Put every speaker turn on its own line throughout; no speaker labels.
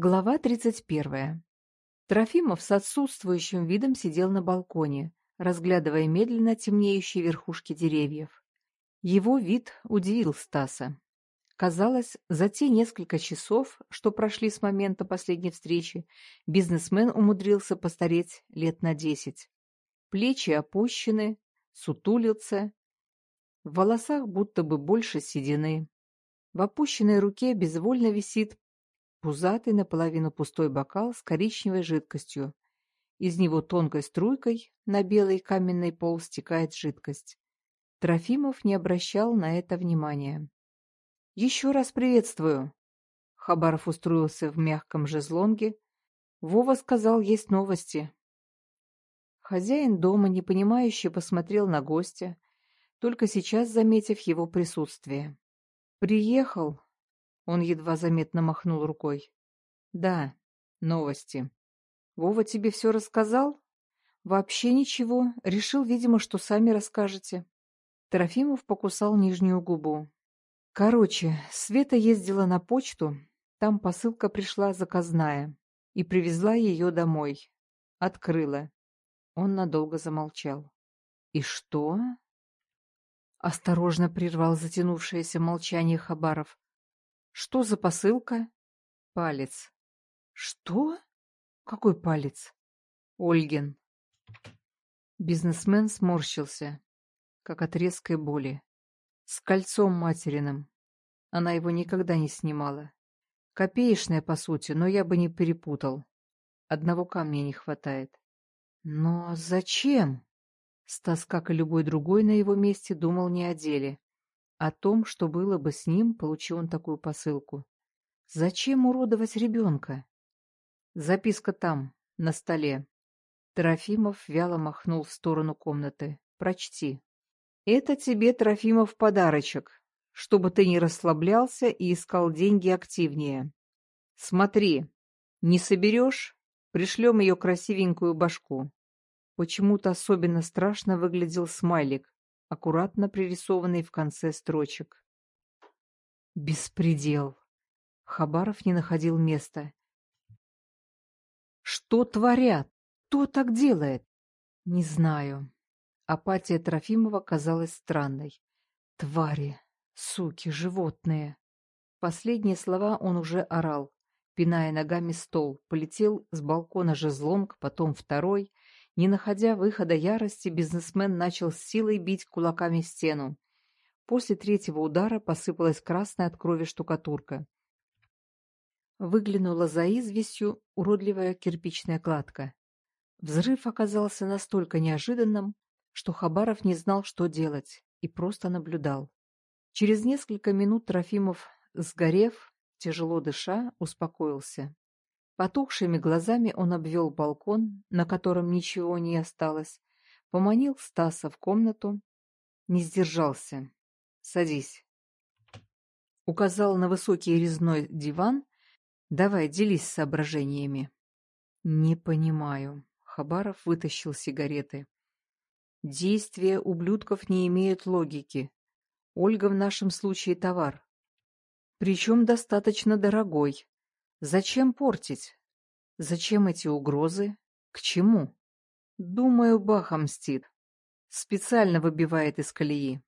Глава 31. Трофимов с отсутствующим видом сидел на балконе, разглядывая медленно темнеющие верхушки деревьев. Его вид удивил Стаса. Казалось, за те несколько часов, что прошли с момента последней встречи, бизнесмен умудрился постареть лет на десять. Плечи опущены, сутулился, в волосах будто бы больше седины. В опущенной руке безвольно висит пузатый наполовину пустой бокал с коричневой жидкостью. Из него тонкой струйкой на белый каменный пол стекает жидкость. Трофимов не обращал на это внимания. «Еще раз приветствую!» Хабаров устроился в мягком жезлонге. Вова сказал, есть новости. Хозяин дома, непонимающе, посмотрел на гостя, только сейчас заметив его присутствие. «Приехал», он едва заметно махнул рукой. «Да, новости. Вова тебе все рассказал?» «Вообще ничего. Решил, видимо, что сами расскажете». Трофимов покусал нижнюю губу. Короче, Света ездила на почту, там посылка пришла заказная, и привезла ее домой. Открыла. Он надолго замолчал. «И что?» Осторожно прервал затянувшееся молчание Хабаров. Что за посылка? Палец. Что? Какой палец? Ольгин. Бизнесмен сморщился, как от резкой боли. С кольцом материным. Она его никогда не снимала. Копеечная, по сути, но я бы не перепутал. Одного камня не хватает. Но зачем? Стас, как и любой другой на его месте, думал не о деле. О том, что было бы с ним, получил он такую посылку. Зачем уродовать ребенка? Записка там, на столе. Трофимов вяло махнул в сторону комнаты. Прочти. Это тебе, Трофимов, подарочек, чтобы ты не расслаблялся и искал деньги активнее. Смотри, не соберешь, пришлем ее красивенькую башку. Почему-то особенно страшно выглядел смайлик, аккуратно пририсованный в конце строчек. Беспредел. Хабаров не находил места. Что творят? Кто так делает? Не знаю. Апатия Трофимова казалась странной. Твари, суки, животные. Последние слова он уже орал, пиная ногами стол, полетел с балкона жезлонг, потом второй — не находя выхода ярости, бизнесмен начал с силой бить кулаками стену. После третьего удара посыпалась красная от крови штукатурка. Выглянула за известью уродливая кирпичная кладка. Взрыв оказался настолько неожиданным, что Хабаров не знал, что делать, и просто наблюдал. Через несколько минут Трофимов, сгорев, тяжело дыша, успокоился. Потухшими глазами он обвел балкон, на котором ничего не осталось, поманил Стаса в комнату, не сдержался. «Садись». Указал на высокий резной диван. «Давай, делись соображениями». «Не понимаю». Хабаров вытащил сигареты. «Действия ублюдков не имеют логики. Ольга в нашем случае товар. Причем достаточно дорогой. Зачем портить? Зачем эти угрозы? К чему? Думаю, Баха мстит. Специально выбивает из колеи.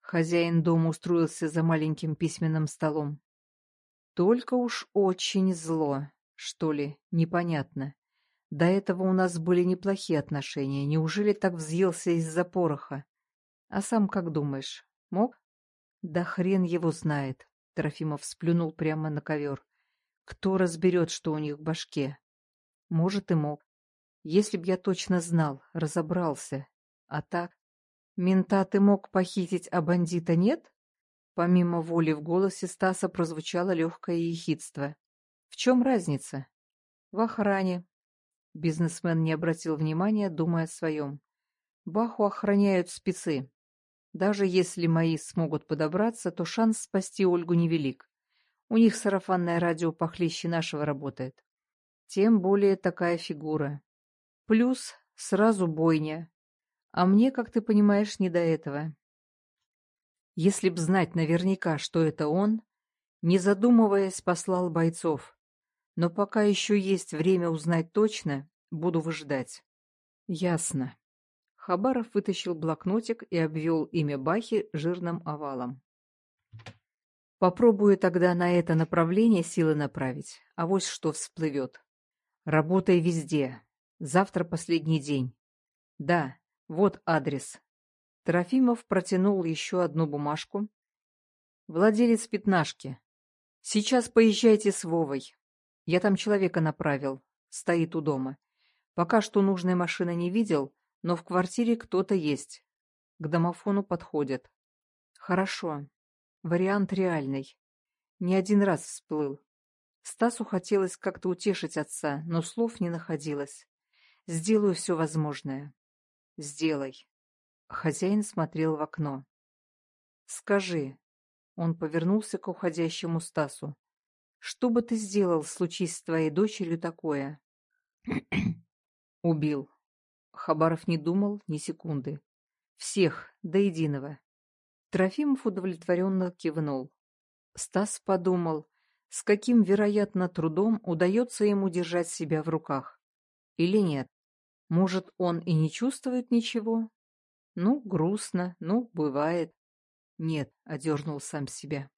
Хозяин дома устроился за маленьким письменным столом. Только уж очень зло, что ли, непонятно. До этого у нас были неплохие отношения. Неужели так взъелся из-за пороха? А сам как думаешь, мог? Да хрен его знает. Трофимов сплюнул прямо на ковер. Кто разберет, что у них в башке? Может, и мог. Если б я точно знал, разобрался. А так... Мента ты мог похитить, а бандита нет? Помимо воли в голосе Стаса прозвучало легкое ехидство. В чем разница? В охране. Бизнесмен не обратил внимания, думая о своем. Баху охраняют спецы. Даже если мои смогут подобраться, то шанс спасти Ольгу невелик. У них сарафанное радио похлеще нашего работает. Тем более такая фигура. Плюс сразу бойня. А мне, как ты понимаешь, не до этого. Если б знать наверняка, что это он, не задумываясь, послал бойцов. Но пока еще есть время узнать точно, буду выжидать. Ясно. Хабаров вытащил блокнотик и обвел имя Бахи жирным овалом. Попробую тогда на это направление силы направить, а вот что всплывет. Работай везде. Завтра последний день. Да, вот адрес. Трофимов протянул еще одну бумажку. Владелец пятнашки. Сейчас поезжайте с Вовой. Я там человека направил. Стоит у дома. Пока что нужной машины не видел, но в квартире кто-то есть. К домофону подходят. Хорошо. Вариант реальный. Не один раз всплыл. Стасу хотелось как-то утешить отца, но слов не находилось. Сделаю все возможное. Сделай. Хозяин смотрел в окно. Скажи. Он повернулся к уходящему Стасу. Что бы ты сделал, случись с твоей дочерью такое? Убил. Хабаров не думал ни секунды. Всех, до единого. Трофимов удовлетворенно кивнул. Стас подумал, с каким, вероятно, трудом удается ему держать себя в руках. Или нет? Может, он и не чувствует ничего? Ну, грустно, ну, бывает. Нет, одернул сам себя.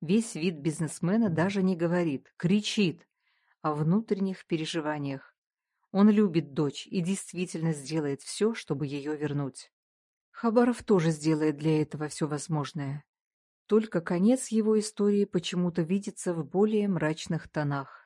Весь вид бизнесмена даже не говорит, кричит о внутренних переживаниях. Он любит дочь и действительно сделает все, чтобы ее вернуть. Хабаров тоже сделает для этого все возможное. Только конец его истории почему-то видится в более мрачных тонах.